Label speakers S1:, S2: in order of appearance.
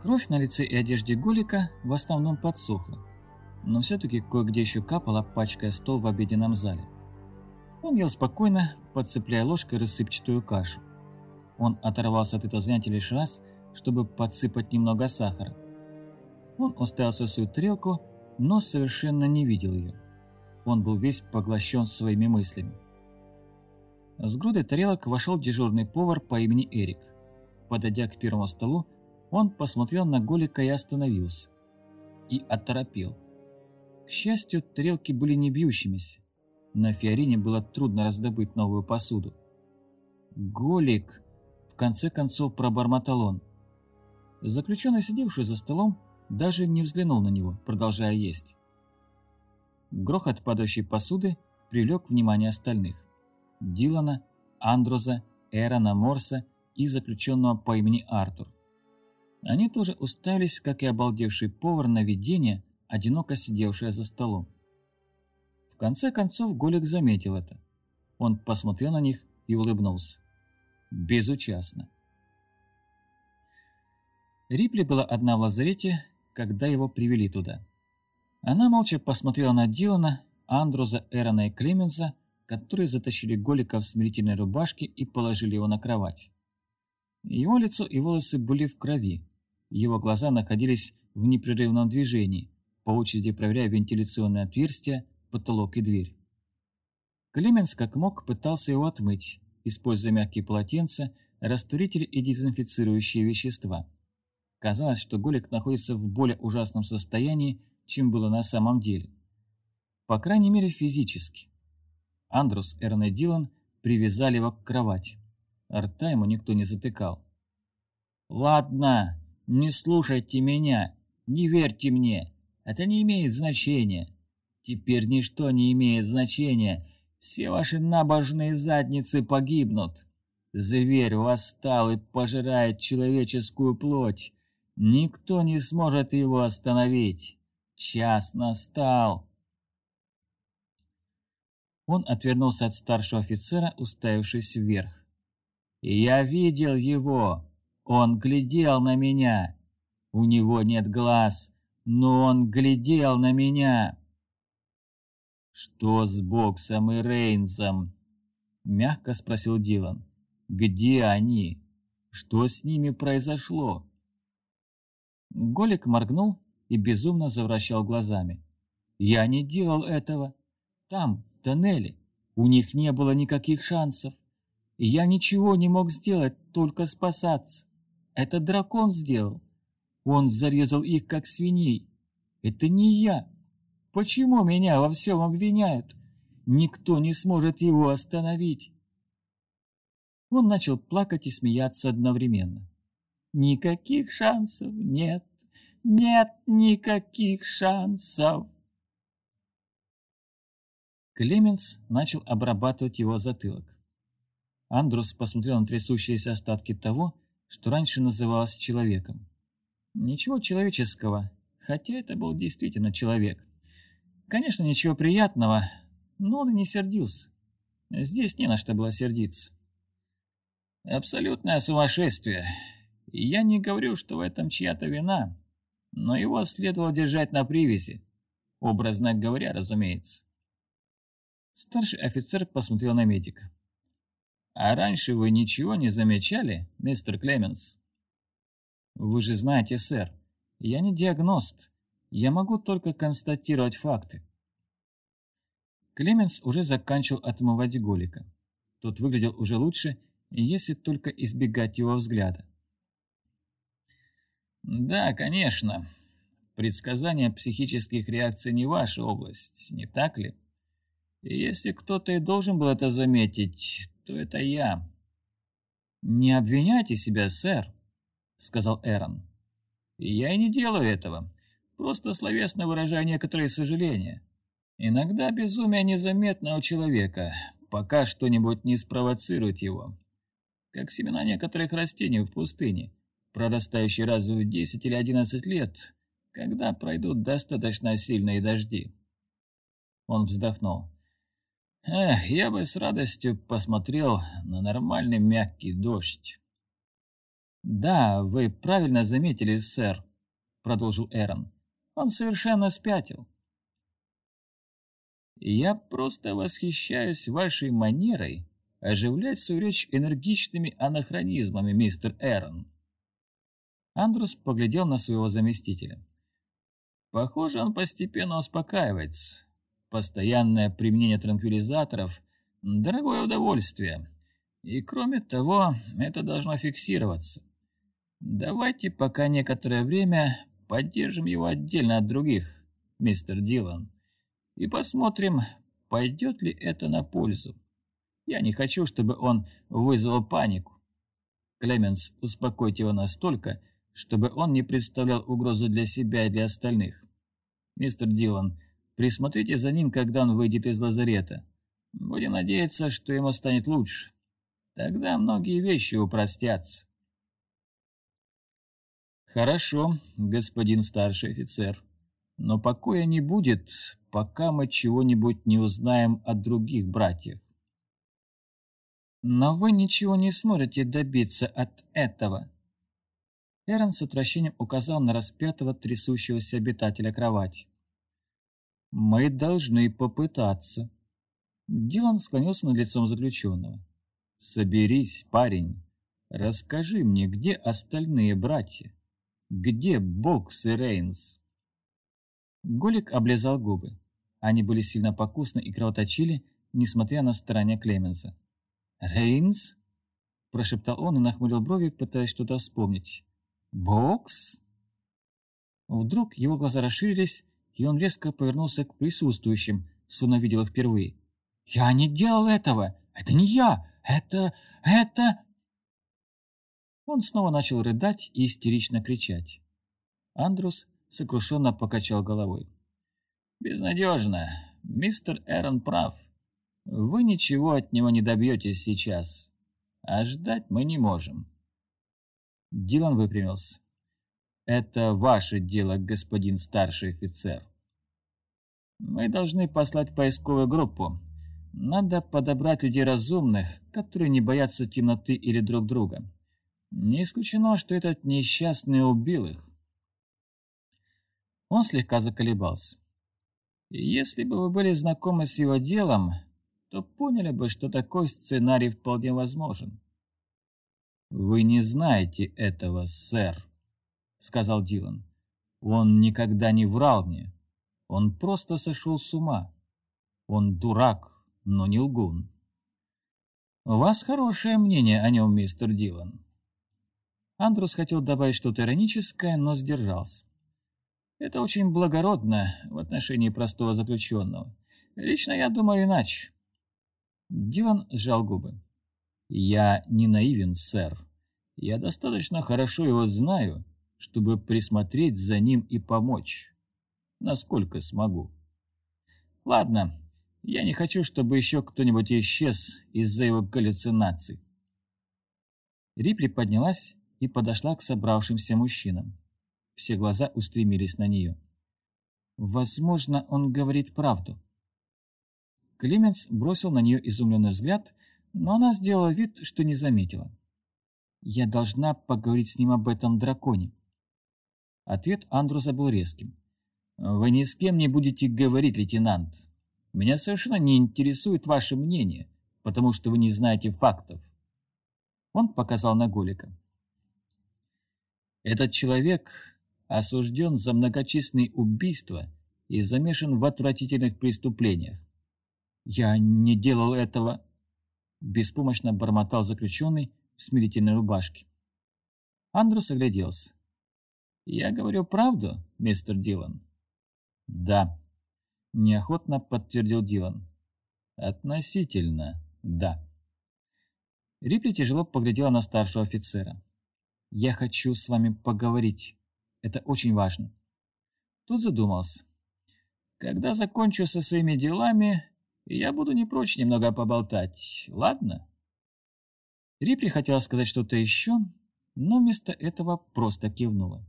S1: Кровь на лице и одежде Голика в основном подсохла, но все-таки кое-где еще капала, пачкая стол в обеденном зале. Он ел спокойно, подцепляя ложкой рассыпчатую кашу. Он оторвался от этого занятия лишь раз, чтобы подсыпать немного сахара. Он уставился в свою тарелку, но совершенно не видел ее. Он был весь поглощен своими мыслями. С грудой тарелок вошел дежурный повар по имени Эрик. Подойдя к первому столу, он посмотрел на Голика и остановился. И оторопел. К счастью, тарелки были не бьющимися. На Фиорине было трудно раздобыть новую посуду. «Голик!» – в конце концов пробормотал он. Заключенный, сидевший за столом, даже не взглянул на него, продолжая есть. Грохот падающей посуды привлек внимание остальных. Дилана, Андроза, Эрона Морса и заключенного по имени Артур. Они тоже уставились, как и обалдевший повар на видение, одиноко сидевшее за столом. В конце концов Голик заметил это. Он посмотрел на них и улыбнулся. Безучастно. Рипли была одна в лазарете, когда его привели туда. Она молча посмотрела на Дилана, Андруза, Эрона и Клеменса, которые затащили Голика в смирительной рубашке и положили его на кровать. Его лицо и волосы были в крови, его глаза находились в непрерывном движении, по очереди проверяя вентиляционные отверстия, потолок и дверь. Клеменс как мог пытался его отмыть, используя мягкие полотенца, растворители и дезинфицирующие вещества. Казалось, что Голик находится в более ужасном состоянии, чем было на самом деле. По крайней мере, физически. Андрус, Эрн и Дилан привязали его к кровати. Рта ему никто не затыкал. «Ладно, не слушайте меня, не верьте мне, это не имеет значения. Теперь ничто не имеет значения, все ваши набожные задницы погибнут. Зверь восстал и пожирает человеческую плоть. Никто не сможет его остановить. Час настал. Он отвернулся от старшего офицера, уставившись вверх. «Я видел его. Он глядел на меня. У него нет глаз, но он глядел на меня». «Что с Боксом и Рейнсом?» — мягко спросил Дилан. «Где они? Что с ними произошло?» Голик моргнул и безумно завращал глазами. «Я не делал этого. Там, в тоннеле, у них не было никаких шансов. Я ничего не мог сделать, только спасаться. Это дракон сделал. Он зарезал их, как свиней. Это не я. Почему меня во всем обвиняют? Никто не сможет его остановить». Он начал плакать и смеяться одновременно. «Никаких шансов нет нет никаких шансов. Клеменс начал обрабатывать его затылок. Андрус посмотрел на трясущиеся остатки того, что раньше называлось человеком. Ничего человеческого, хотя это был действительно человек. Конечно, ничего приятного, но он и не сердился. Здесь не на что было сердиться. Абсолютное сумасшествие. Я не говорю, что в этом чья-то вина но его следовало держать на привязи, образно говоря, разумеется. Старший офицер посмотрел на медика. «А раньше вы ничего не замечали, мистер Клеменс?» «Вы же знаете, сэр, я не диагност, я могу только констатировать факты». Клеменс уже заканчивал отмывать Голика. Тот выглядел уже лучше, если только избегать его взгляда. Да, конечно. Предсказание психических реакций не ваша область, не так ли? И если кто-то и должен был это заметить, то это я. Не обвиняйте себя, сэр, сказал Эрон. Я и не делаю этого. Просто словесно выражаю некоторые сожаления. Иногда безумие незаметно у человека, пока что-нибудь не спровоцирует его. Как семена некоторых растений в пустыне прорастающий раз в 10 или 11 лет, когда пройдут достаточно сильные дожди. Он вздохнул. Эх, я бы с радостью посмотрел на нормальный мягкий дождь. «Да, вы правильно заметили, сэр», — продолжил Эрон. «Он совершенно спятил». «Я просто восхищаюсь вашей манерой оживлять свою речь энергичными анахронизмами, мистер Эрон». Андрус поглядел на своего заместителя. Похоже, он постепенно успокаивается. Постоянное применение транквилизаторов – дорогое удовольствие. И кроме того, это должно фиксироваться. Давайте пока некоторое время поддержим его отдельно от других, мистер Дилан, и посмотрим, пойдет ли это на пользу. Я не хочу, чтобы он вызвал панику. Клеменс, успокойте его настолько, чтобы он не представлял угрозу для себя и для остальных. Мистер Дилан, присмотрите за ним, когда он выйдет из лазарета. Будем надеяться, что ему станет лучше. Тогда многие вещи упростятся. «Хорошо, господин старший офицер, но покоя не будет, пока мы чего-нибудь не узнаем о других братьях». «Но вы ничего не сможете добиться от этого». Эрон с отвращением указал на распятого трясущегося обитателя кровати. «Мы должны попытаться». Дилан склонился над лицом заключенного. «Соберись, парень. Расскажи мне, где остальные братья?» Где Бокс и Рейнс? Голик облизал губы. Они были сильно покусны и кровоточили, несмотря на старания Клеменса. «Рейнс?» – прошептал он и нахмурил брови, пытаясь что-то вспомнить. «Бокс?» Вдруг его глаза расширились, и он резко повернулся к присутствующим, словно видел их впервые. «Я не делал этого! Это не я! Это... это...» Он снова начал рыдать и истерично кричать. Андрус сокрушенно покачал головой. «Безнадежно. Мистер Эрон прав. Вы ничего от него не добьетесь сейчас. А ждать мы не можем». Дилан выпрямился. «Это ваше дело, господин старший офицер. Мы должны послать поисковую группу. Надо подобрать людей разумных, которые не боятся темноты или друг друга. Не исключено, что этот несчастный убил их. Он слегка заколебался. если бы вы были знакомы с его делом, то поняли бы, что такой сценарий вполне возможен. «Вы не знаете этого, сэр», — сказал Дилан. «Он никогда не врал мне. Он просто сошел с ума. Он дурак, но не лгун». «У вас хорошее мнение о нем, мистер Дилан», Андрус хотел добавить что-то ироническое, но сдержался. Это очень благородно в отношении простого заключенного. Лично я думаю иначе. Дилан сжал губы. «Я не наивен, сэр. Я достаточно хорошо его знаю, чтобы присмотреть за ним и помочь. Насколько смогу. Ладно, я не хочу, чтобы еще кто-нибудь исчез из-за его галлюцинаций». Рипли поднялась и подошла к собравшимся мужчинам. Все глаза устремились на нее. Возможно, он говорит правду. Клеменс бросил на нее изумленный взгляд, но она сделала вид, что не заметила. «Я должна поговорить с ним об этом драконе». Ответ Андруса был резким. «Вы ни с кем не будете говорить, лейтенант. Меня совершенно не интересует ваше мнение, потому что вы не знаете фактов». Он показал на Голика. Этот человек осужден за многочисленные убийства и замешан в отвратительных преступлениях. «Я не делал этого», – беспомощно бормотал заключенный в смирительной рубашке. Андрус огляделся. «Я говорю правду, мистер Дилан?» «Да», – неохотно подтвердил Дилан. «Относительно, да». Рипли тяжело поглядела на старшего офицера. Я хочу с вами поговорить. Это очень важно. Тут задумался. Когда закончу со своими делами, я буду не прочь немного поболтать, ладно? Рипли хотела сказать что-то еще, но вместо этого просто кивнула.